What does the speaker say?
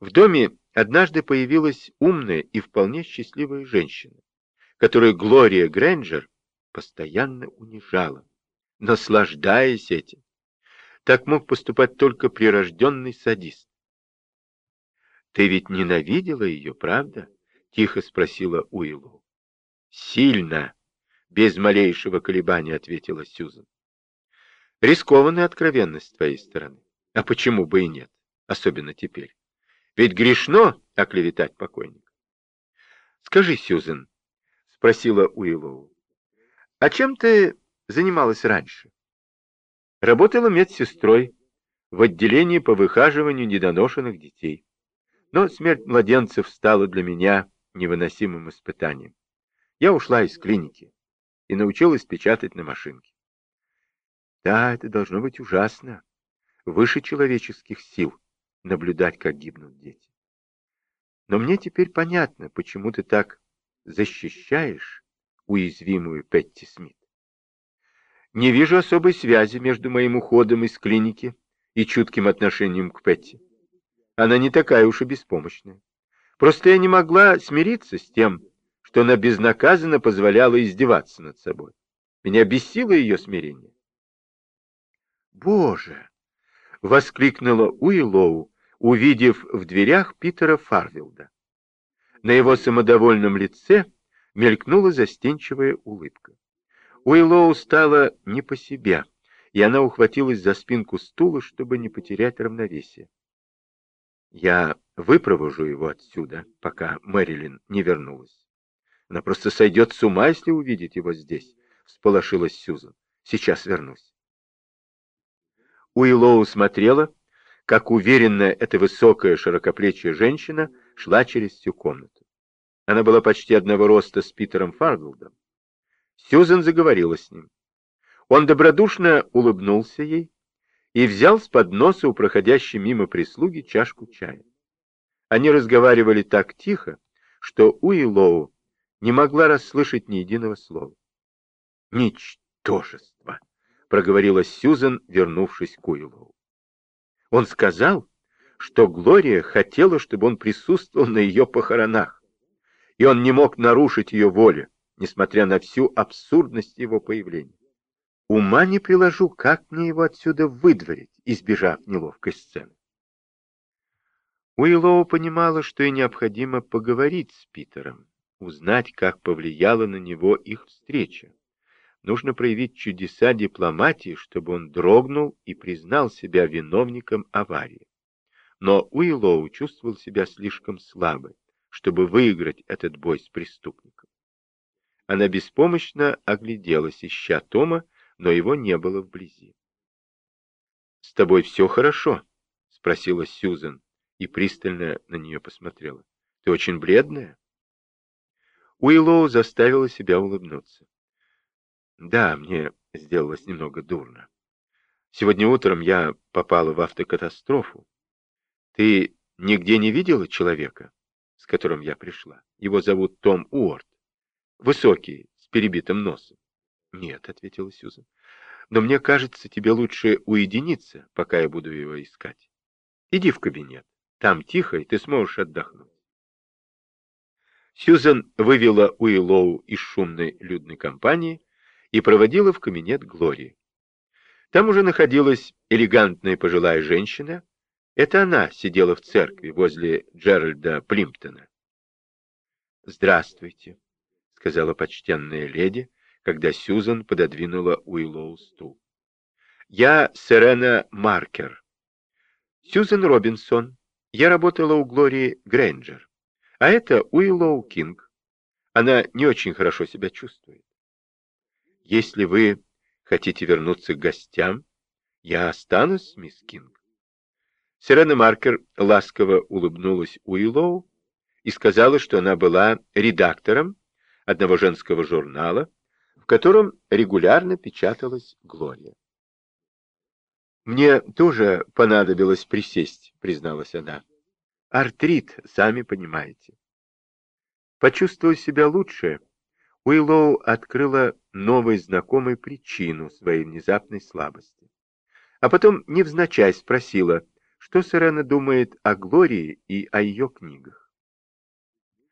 В доме однажды появилась умная и вполне счастливая женщина, которую Глория Грэнджер постоянно унижала, наслаждаясь этим. Так мог поступать только прирожденный садист. «Ты ведь ненавидела ее, правда?» — тихо спросила Уиллоу. «Сильно!» — без малейшего колебания ответила Сьюзан. «Рискованная откровенность с твоей стороны. А почему бы и нет? Особенно теперь. Ведь грешно оклеветать покойника. «Скажи, Сьюзен», — спросила Уиллоу, — «а чем ты занималась раньше?» Работала медсестрой в отделении по выхаживанию недоношенных детей. Но смерть младенцев стала для меня невыносимым испытанием. Я ушла из клиники и научилась печатать на машинке. Да, это должно быть ужасно. Выше человеческих сил наблюдать, как гибнут дети. Но мне теперь понятно, почему ты так защищаешь уязвимую Петти Смит. Не вижу особой связи между моим уходом из клиники и чутким отношением к Петти. Она не такая уж и беспомощная. Просто я не могла смириться с тем, что она безнаказанно позволяла издеваться над собой. Меня бесило ее смирение. «Боже!» — воскликнула Уиллоу, увидев в дверях Питера Фарвилда. На его самодовольном лице мелькнула застенчивая улыбка. Уиллоу стало не по себе, и она ухватилась за спинку стула, чтобы не потерять равновесие. Я выпровожу его отсюда, пока Мэрилин не вернулась. Она просто сойдет с ума, если увидит его здесь, — всполошилась Сьюзан. Сейчас вернусь. Уиллоу смотрела, как уверенная эта высокая широкоплечья женщина шла через всю комнату. Она была почти одного роста с Питером Фарголдом. Сьюзен заговорила с ним. Он добродушно улыбнулся ей, и взял с подноса у проходящей мимо прислуги чашку чая. Они разговаривали так тихо, что Уиллоу не могла расслышать ни единого слова. «Ничтожество!» — проговорила Сьюзен, вернувшись к Уиллоу. Он сказал, что Глория хотела, чтобы он присутствовал на ее похоронах, и он не мог нарушить ее волю, несмотря на всю абсурдность его появления. Ума не приложу, как мне его отсюда выдворить, избежав неловкой сцены. Уиллоу понимала, что ей необходимо поговорить с Питером, узнать, как повлияла на него их встреча. Нужно проявить чудеса дипломатии, чтобы он дрогнул и признал себя виновником аварии. Но Уиллоу чувствовал себя слишком слабой, чтобы выиграть этот бой с преступником. Она беспомощно огляделась, ища Тома, но его не было вблизи. «С тобой все хорошо?» — спросила Сьюзен и пристально на нее посмотрела. «Ты очень бледная?» Уиллоу заставила себя улыбнуться. «Да, мне сделалось немного дурно. Сегодня утром я попала в автокатастрофу. Ты нигде не видела человека, с которым я пришла? Его зовут Том Уорд. Высокий, с перебитым носом. «Нет», — ответила Сьюзан. «Но мне кажется, тебе лучше уединиться, пока я буду его искать. Иди в кабинет. Там тихо, и ты сможешь отдохнуть». Сьюзан вывела Уиллоу из шумной людной компании и проводила в кабинет Глории. Там уже находилась элегантная пожилая женщина. Это она сидела в церкви возле Джеральда Плимптона. «Здравствуйте», — сказала почтенная леди, когда Сьюзан пододвинула Уиллоу стул. «Я Серена Маркер. Сьюзан Робинсон. Я работала у Глории Грэнджер. А это Уиллоу Кинг. Она не очень хорошо себя чувствует. Если вы хотите вернуться к гостям, я останусь, мисс Кинг. Серена Маркер ласково улыбнулась Уиллоу и сказала, что она была редактором одного женского журнала, в котором регулярно печаталась Глория. «Мне тоже понадобилось присесть», — призналась она. «Артрит, сами понимаете». Почувствовав себя лучше, Уиллоу открыла новой знакомой причину своей внезапной слабости. А потом невзначай спросила, что Сирена думает о Глории и о ее книгах.